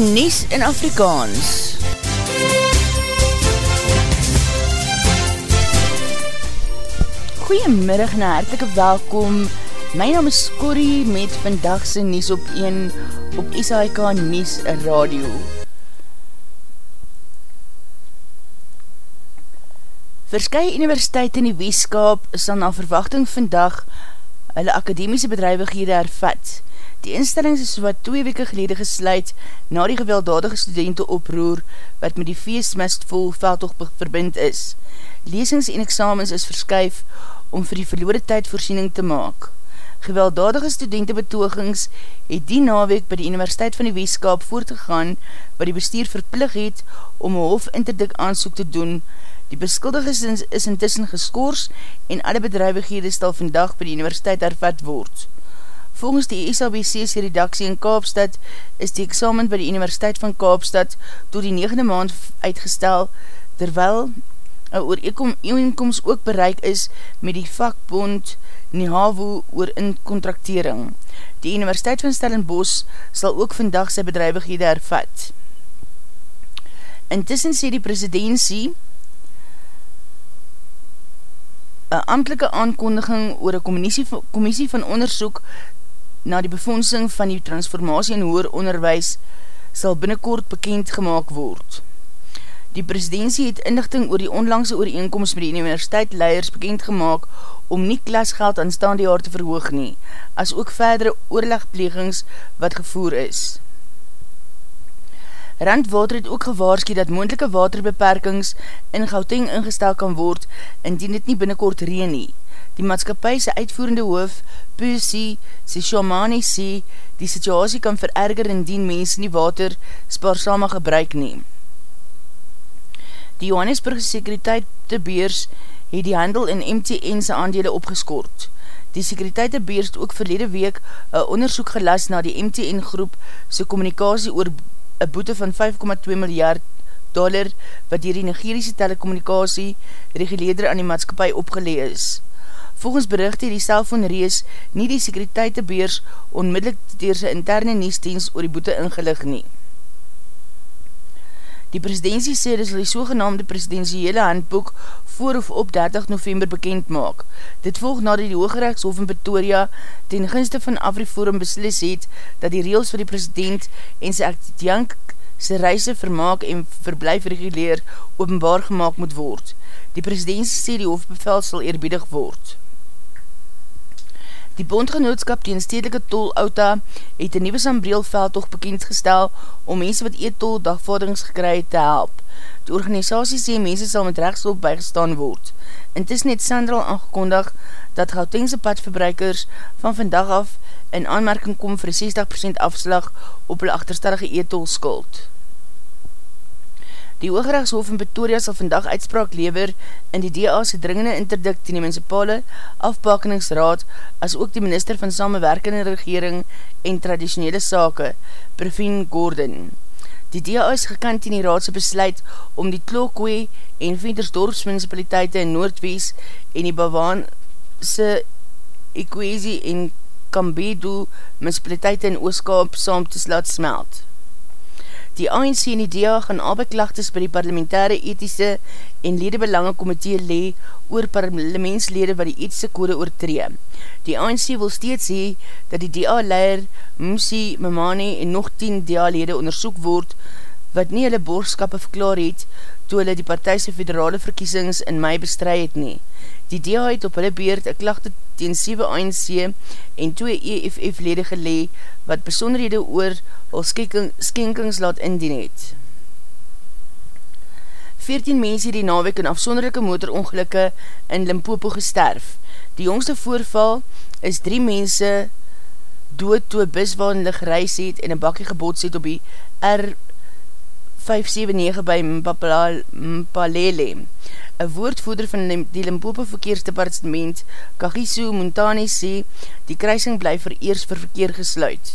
die Nies in Afrikaans. Goeiemiddag en hartelike welkom. My naam is Corrie met vandagse Nies op 1 op SHK Nies Radio. Verskye universiteit in die Weeskap sal na verwachting vandag hulle akademiese bedrijvighede hervat. Die instellings is wat twee weke gelede gesluit na die gewelddadige studenten oproer wat met die feestmest vol veldtocht verbind is. Lesings en examens is verskuif om vir die verloorde tyd voorsiening te maak. Gewelddadige studentenbetogings het die naweek by die Universiteit van die Weeskap voortgegaan wat die bestuur verplig het om een hof interdik aansoek te doen. Die beskuldigings is, intussen geskoors en alle bedrijvighede stel vandag by die universiteit hervat word. Volgens die SABC's redaksie in Kaapstad is die examen by die Universiteit van Kaapstad tot die 9e maand uitgestel, terwyl een ooreenkomst ook bereik is met die vakbond NIHAVO oor incontractering. Die Universiteit van Stellenbosch sal ook vandag sy bedrijvighede hervat. Intussen sê die presidentie een amtelike aankondiging oor een commissie van onderzoek na die bevondsing van die transformatie in hoer onderwijs sal binnenkort bekend gemaakt word. Die presidentie het inlichting oor die onlangse ooreenkomst met die universiteit leiders bekend gemaakt om nie klasgeld aanstaande jaar te verhoog nie, as ook verdere oorlegplegings wat gevoer is. Randwater het ook gewaarski dat moendelike waterbeperkings in Gauteng ingestel kan word indien het nie binnenkort reen nie. Die maatskapie uitvoerende hoof, Pusi, sy Shamani sê, die situasie kan vererger indien mens nie water spaarsame gebruik neem. Die Johannesburgse Sekuriteit te Beers het die handel in MTN sy aandele opgeskoord. Die Sekuriteit te Beers het ook verlede week een onderzoek gelas na die MTN groep sy communicatie oor een boete van 5,2 miljard dollar wat dier die Nigeriese telecommunicatie reguleerder aan die maatskapie opgelee is. Volgens bericht het die cellfoonrees nie die sekuriteitebeers onmiddellik dier sy interne niesdienst oor die boete ingelig nie. Die presidentie sê dat die sogenaamde presidentiële handboek voor of op 30 november bekend maak. Dit volg nadat die Hooggerechtshof in Pretoria ten gunste van Afriforum beslis het dat die reels van die president en sy actjank sy reise vermaak en verblijf reguleer openbaar gemaakt moet word. Die presidentie sê die hoofbevel sal eerbiedig word. Die bondgenootskap die in stedelike tol Outa het een nieuwe Sambreelveldtocht bekendgestel om mense wat eetol dagvordings gekry te help. Die organisatie sê mense sal met rechtshulp bijgestaan word. Intussen het Sandral aangekondig dat Gautengse padverbruikers van vandag af in aanmerking kom vir 60% afslag op hulle achterstellige eetol skuld. Die Hoogrechtshof in Pretoria sal vandag uitspraak lever in die DA's dringende interdikt in die municipale afbakeningsraad as ook die minister van samenwerkende regering en traditionele sake, Praveen Gordon. Die DA is gekant in die raadse besluit om die Tlokwe en Ventersdorps municipaliteite in Noordwees en die Bawaanse Ekwezi en Kambedo municipaliteite in Ooskaap saam te slaat smelt. Die ANC en die DA gaan albeklagtes by die parlementaire ethische en ledebelange komitee lee oor parlementslede wat die ethische kode oortree. Die ANC wil steeds sê dat die DA-leier Msi Mamani en nog 10 DA-lede onderzoek word wat nie hulle borgskappe verklaar het toe hulle die partijse federale verkiesings in mei bestry het nie. Die DA het op hulle beurt een klachte teen 7 ANC en 2 EFF-lede gelee wat besonderhede oor al skenkings laat indien het. 14 mense die nawek in afsonderlijke motorongelukke in Limpopo gesterf. Die jongste voorval is 3 mense dood toe bus waar hulle gereis het en een bakkie gebots het op die R579 by Mpalele. Een woordvoeder van die Limpopo verkeersdepartement, Kagiso Montani, sê die kruising bly vereers vir verkeer gesluit.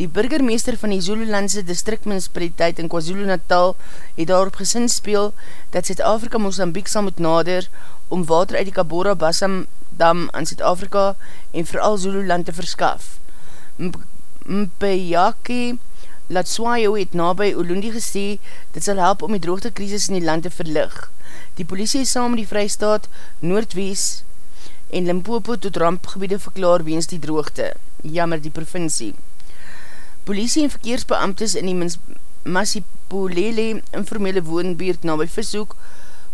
Die burgermeester van die Zululandse districtmunicipaliteit in KwaZulu-Natal het daarop gesin speel dat Zuid-Afrika Mozambiek sal moet nader om water uit die Kabora Bassam dam aan Zuid-Afrika en vooral Zululand te verskaf. Mpeyake Latswayo het nabij Olundi gesê, dit sal help om die droogte krisis in die land te verlig. Die politie is saam met die Vrystaat, Noordwees en Limpopo tot rampgebiede verklaar weens die droogte. Jammer die provincie. Politie en verkeersbeamtes in die Masipolele informele woonbeerd na by Vishoek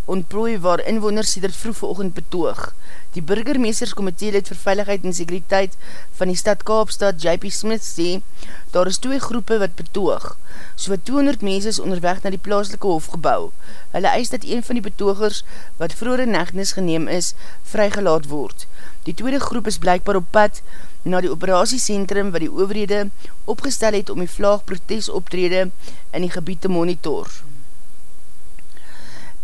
ontprooi waar inwoners siedert vroeg veroogend betoog. Die burgermeesterskomitee lid vir veiligheid en sekuriteit van die stad Kaapstad, JP Smith, sê, daar is twee groepe wat betoog. So wat 200 mense is onderweg na die plaaslike hofgebouw. Hulle eis dat een van die betogers, wat vroere negnis geneem is, vrygelaat word. Die tweede groep is blijkbaar op pad na die operatiecentrum wat die overhede opgestel het om die vlaag protes optrede in die gebied te monitor.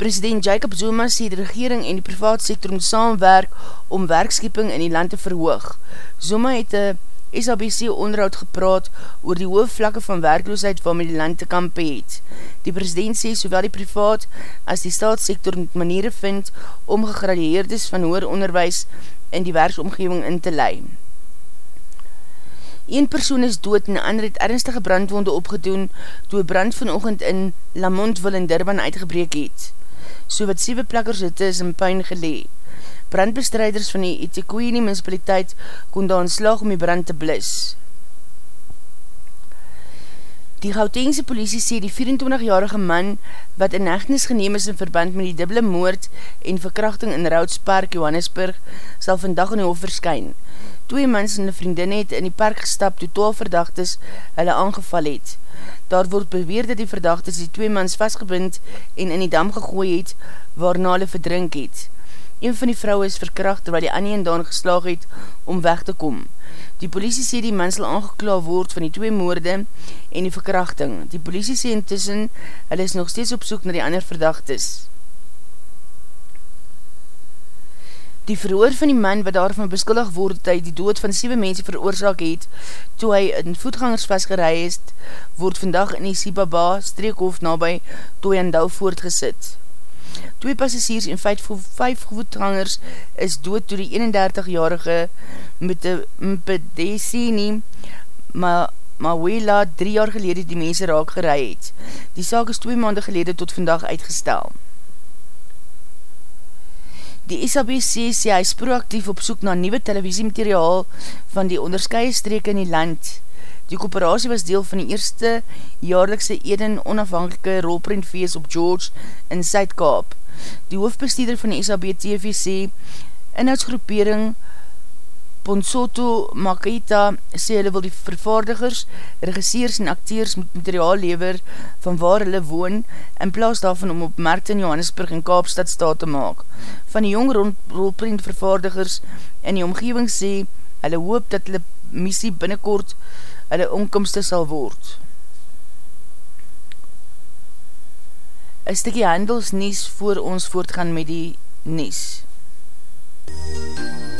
President Jacob Zuma sê die regering en die privaat sektor moet saamwerk om werkskeping in die land te verhoog. Zuma het een SABC onderhoud gepraat oor die hoofvlakke van werkloosheid waarmee die land te kampe het. Die president sê sowel die privaat as die staatssektor moet maniere vind om gegradueerdes van hoer onderwijs in die werksomgeving in te leid. Een persoon is dood en ander het ernstige brandwonde opgedoen toe brand vanochtend in Lamontville in Durban uitgebreek het. So wat 7 plakkers het is in puin gelee. Brandbestrijders van die Etekoeini municipaliteit kon daar slag om die brand te blis. Die Gautengse politie sê die 24-jarige man wat in hechtenis geneem is in verband met die dubbele moord en verkrachting in Roudspark, Johannesburg, sal vandag in die hof verskyn twee mens en die vriendin het in die park gestap toe 12 verdachtes hulle aangeval het. Daar word beweer dat die verdachtes die twee mens vastgebind en in die dam gegooi het waarna hulle verdrink het. Een van die vrouwe is verkracht terwijl die Annie en Daan geslaag het om weg te kom. Die politie sê die mens sal aangekla word van die twee moorde en die verkrachting. Die politie sê intussen hulle is nog steeds op soek na die ander verdachtes. Die verhoor van die man wat daarvan beskuldig word dat hy die dood van 7 mense veroorzaak het, toe hy in voetgangers vastgerei is, word vandag in die Sibaba streekhof nabij Toyandou voortgesit. Twee passasiers en 5 voetgangers is dood toe die 31-jarige met die Mpedesini ma Mawela 3 jaar gelede die mense raak gerei het. Die saak is 2 maande gelede tot vandag uitgestel. Die SABC sê hy is proactief op soek na nieuwe televisiemateriaal van die onderskeie streke in die land. Die coöperatie was deel van die eerste jaarlikse Eden onafhankelike rolprintfeest op George in Zuidkaap. Die hoofdbestuurder van die SABTV sê, inhoudsgroepering Ponsoto Makita sê hulle wil die vervaardigers, regisseurs en acteurs met materiaal lever van waar hulle woon in plaas daarvan om op markt in Johannesburg en Kaapstad staat te maak. Van die jong rolprint vervaardigers in die omgeving sê hulle hoop dat hulle missie binnenkort hulle omkomste sal word. Een stikkie handelsnies voor ons voortgaan met die nies. soek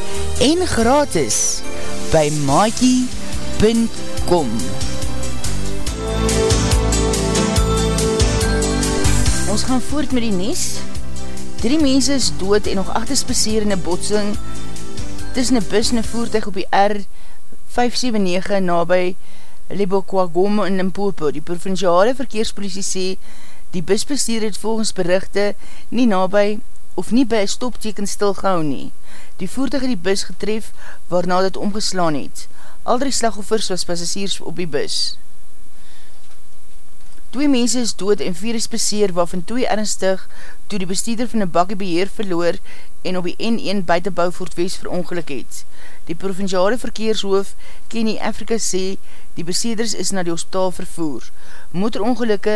en gratis by maakie.com Ons gaan voort met die nes. Drie mense is dood en nog achter spaseer in een botsing tussen een bus en een voertuig op die R579 na by Lebokwagom in Limpopo. Die provinciale verkeerspolitie sê die busbestuur het volgens berichte nie nabij of nie by een stopteken stilgehou nie. Die voertuig het die bus getref waarna dit omgeslaan het. Al drie slagoffers was passasiers op die bus. Twee mense is dood en vier is beseer waarvan twee ernstig toe die bestuurder van een bakkie beheer verloor en op die N1 buitenbouw voort wees verongeluk het. Die provinciale verkeershoof Kenny Afrika sê die bestuurders is na die hospitaal vervoer. Motorongelukke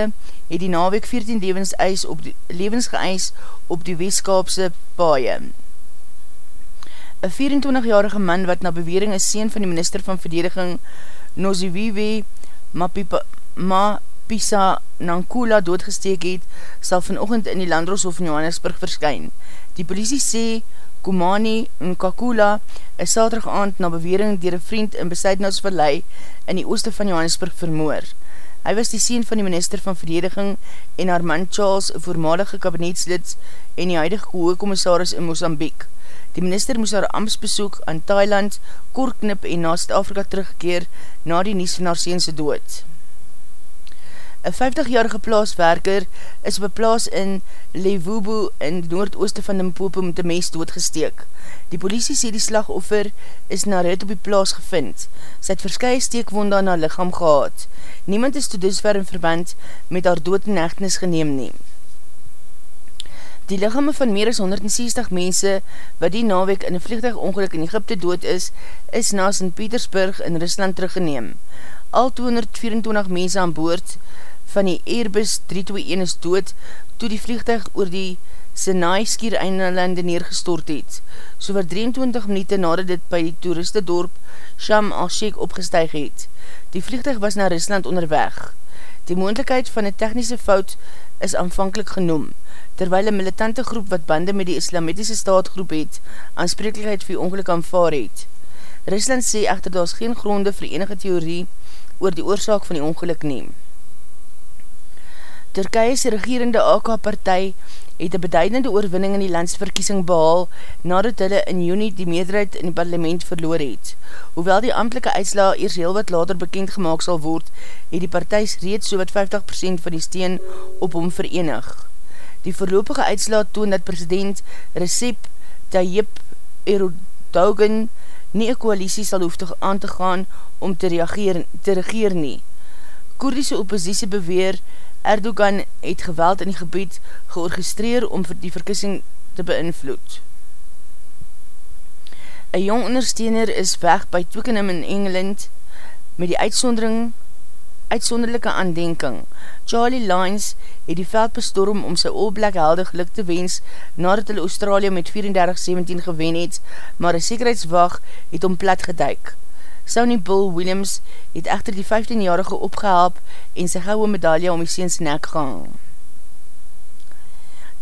het die naweek 14 levens, op die, levens geëis op die Westkaapse paaie. Een 24-jarige man wat na bewering is seen van die minister van verdediging Noziviwe Mapipa, Mapisa Nankula doodgesteek het, sal vanochtend in die Landroshof in Johannesburg verskyn. Die politie sê Kumani Nkakula is saterig aand na bewering dier een vriend in Besuidnaus Vallei in die ooste van Johannesburg vermoor. Hy was die sien van die minister van verdediging en haar man Charles, voormalige kabinetslid en die huidige hoogkommissaris in Mozambique. Die minister moes haar ambtsbesoek aan Thailand, Korknip en na Zuid-Afrika teruggekeer na die nies van haar seense dood. Een 50-jarige plaaswerker is op een plaas in Levubu in die noordooste van Limpopo met die mes doodgesteek. Die politie sê die slagoffer is na rit op die plaas gevind. Sy het verskye steekwonde aan haar lichaam gehad. Niemand is to dusver in verband met haar dood en echtenis geneem neem. Die lichame van meer as 160 mense wat die naweek in een vliegtuigongeluk in Egypte dood is, is na St. Petersburg in Rusland teruggeneem. Al 224 mense aan boord van die Airbus 321 is dood toe die vliegtuig oor die Sinai skier eindlande neergestort het, so wat 23 minuut nadat dit by die toeristedorp Sham al-Sheikh opgestuig het. Die vliegtuig was na Rusland onderweg. Die moendlikheid van die technische fout is aanvankelijk genoem, terwyl een militante groep wat bande met die islamitische staatgroep het, aansprekelijkheid vir ongeluk aanvaar het. Rusland sê echter daar geen gronde vir enige theorie oor die oorzaak van die ongeluk neem. Turkije's regerende AK-partij het een beduidende oorwinning in die landsverkiesing behaal nadat hulle in juni die meerderheid in die parlement verloor het. Hoewel die amtelike uitsla eers heel wat later bekend gemaakt sal word, het die partijs reeds so wat 50% van die steen op hom verenig. Die voorlopige uitsla toon dat president Recep Tayyip Erdogan nie een koalisie sal hoef te aan te gaan om te, reageer, te regeer nie. Koerdische oppositie beweer Erdogan het geweld in die gebied georgestreer om vir die verkissing te beïnvloed. Een jong ondersteuner is weg by Twickenham in Engeland met die uitsondering uitsonderlijke aandenking. Charlie Lines het die veld bestorm om sy All Black helde geluk te wens nadat hulle Australië met 34-17 gewen het, maar een sekerheidswag het om plat geduik. Sonny Bull Williams het echter die 15-jarige opgehelp en sy gouwe medaille om die seens nek gang.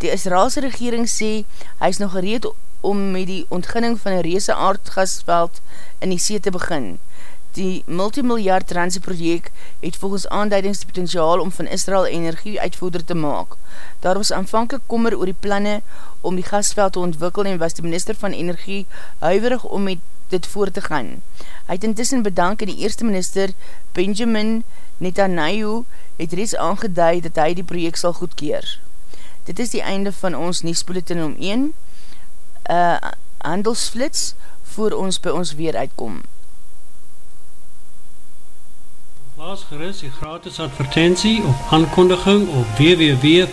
Die Israelse regering sê hy is nog gereed om met die ontginning van een reese aardgasveld in die see te begin. Die multimiljard transe project het volgens aanduidings die potentiaal om van Israel energie uitvoerder te maak. Daar was aanvankelijk kommer oor die planne om die gasveld te ontwikkel en was die minister van energie huiverig om met dit voor te gaan. Hy het intussen bedank en die eerste minister Benjamin Netanyahu het reeds aangeduid dat hy die project sal goedkeer. Dit is die einde van ons Niesbulletin om 1 uh, handelsflits voor ons by ons weer uitkom. Plaas gerust die gratis advertentie of aankondiging op www.v.co.za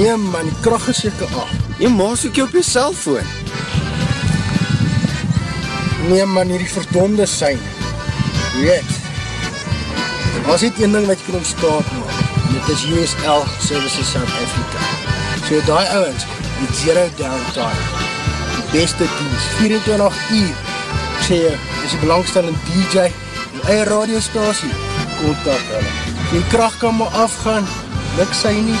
Nee man, die kracht is jyke af. Jy maas ook jy op jy cellfoon. Nee man, hierdie verdonde sein. Weet, as dit een ding wat jy kan ontstaan maak, dit is USL Services South Africa. So die ouwens, die zero downtime, beste dienst, 24 uur. Ek sê jy, is die belangstellende DJ, die eie radiostasie, kontak hulle. Die kracht kan maar afgaan, luk sy nie,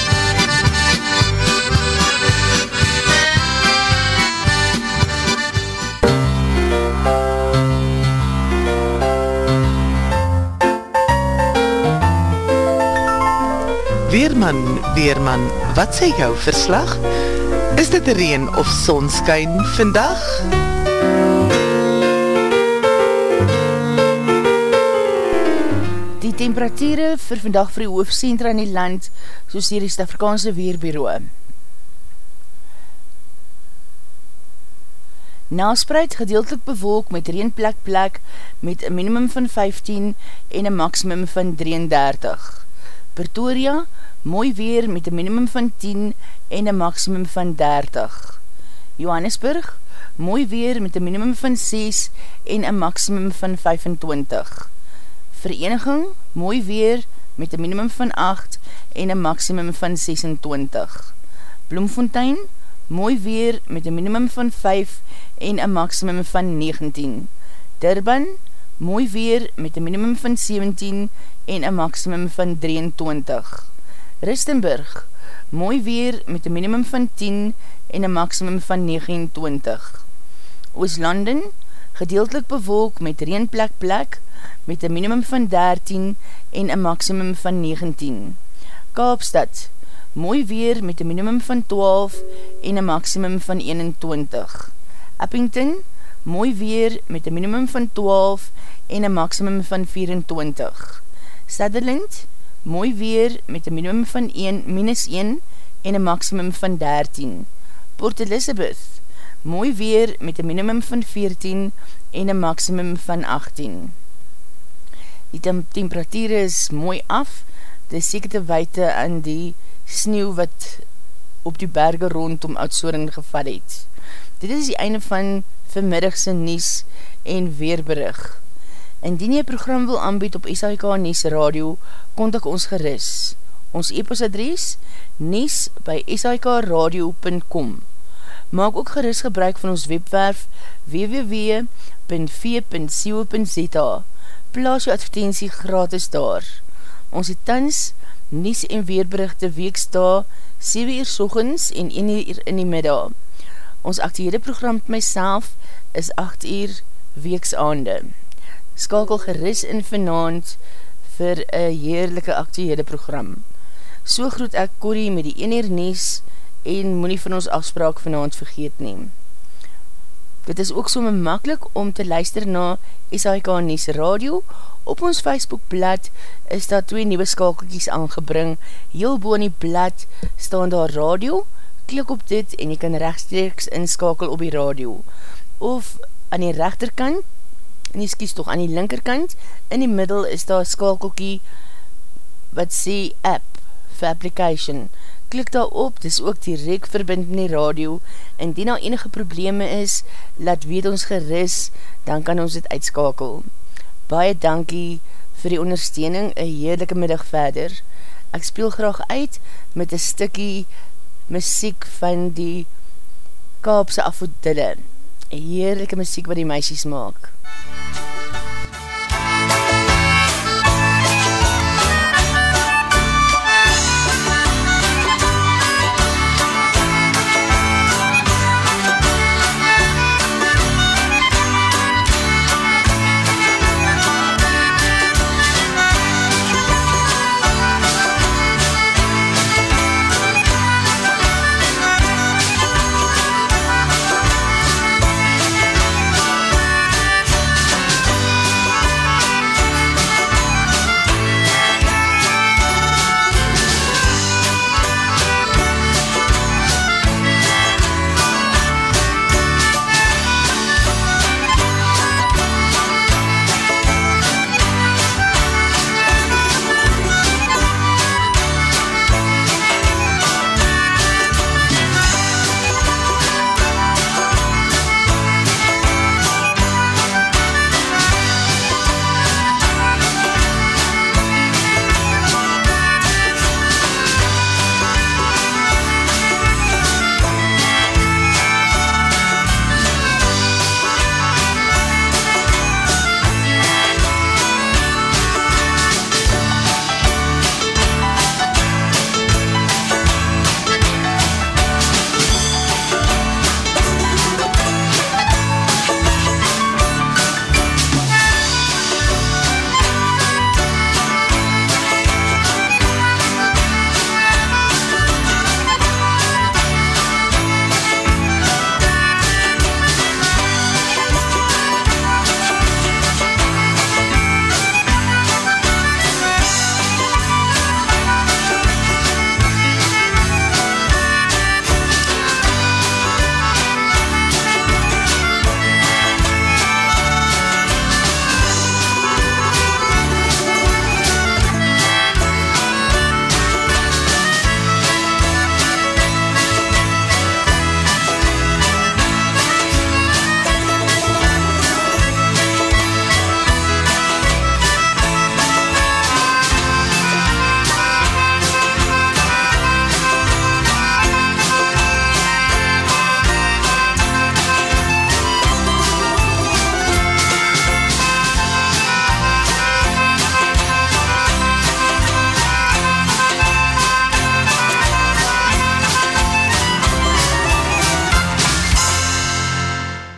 Weerman, Weerman, wat sê jou verslag? Is dit reen of sonskyn vandag? temperatuur vir vandag vir die hoofdcentra in die land, soos hier die Stafrikaanse Weerbureau. Naspreid gedeeltelik bewolk met reenplek plek met een minimum van 15 en een maximum van 33. Pretoria, mooi weer met een minimum van 10 en een maximum van 30. Johannesburg, mooi weer met een minimum van 6 en een maximum van 25. Vereniging, mooi weer met een minimum van 8 en een maximum van 26. Bloemfontein, mooi weer met een minimum van 5 en een maximum van 19. Durban, mooi weer met een minimum van 17 en een maximum van 23. Ristenburg, mooi weer met een minimum van 10 en een maximum van 29. Ooslanden, gedeeltelik bewolk met reenplek plek, met een minimum van 13 en een maximum van 19. Kaapstad, mooi weer met een minimum van 12 en een maximum van 21. Uppington, mooi weer met een minimum van 12 en een maximum van 24. Sutherland, mooi weer met een minimum van 1, minus 1 en een maximum van 13. Port Elizabeth, mooi weer met een minimum van 14 en een maximum van 18. Die tem temperatuur is mooi af, dit is seker te weite aan die sneeuw wat op die berge rondom Oudsoren gevat het. Dit is die einde van vanmiddagse Nies en Weerberig. Indien jy program wil aanbied op SHK Nies Radio, kontak ons geris. Ons e-posadres nies by shkradio.com Maak ook geris gebruik van ons webwerf www.v.co.za plaas jou advertentie gratis daar. Ons het tans Nies en Weerberichte weeksta 7 uur sorgens en 1 uur in die middag. Ons actiehede program met myself is 8 uur weeksaande. Skakel geris in vanavond vir een heerlijke actiehede program. So groet ek Corrie met die 1 uur Nies en moet nie van ons afspraak vanavond vergeet neem. Dit is ook so makkelijk om te luister na SHK Nies Radio. Op ons Facebookblad is daar twee nieuwe skakelkies aangebring. Heel boon die blad staan daar radio. Klik op dit en jy kan rechtstreeks inskakel op die radio. Of aan die rechterkant, nie skies toch aan die linkerkant, in die middel is daar skakelkie wat sê app vir application klik daar op, dis ook direct verbind in die radio, en die nou enige probleme is, laat weet ons geris, dan kan ons dit uitskakel. Baie dankie vir die ondersteuning, een heerlijke middag verder. Ek speel graag uit met een stikkie muziek van die Kaapse Afodille. Een heerlijke muziek wat die meisies maak. MUZIEK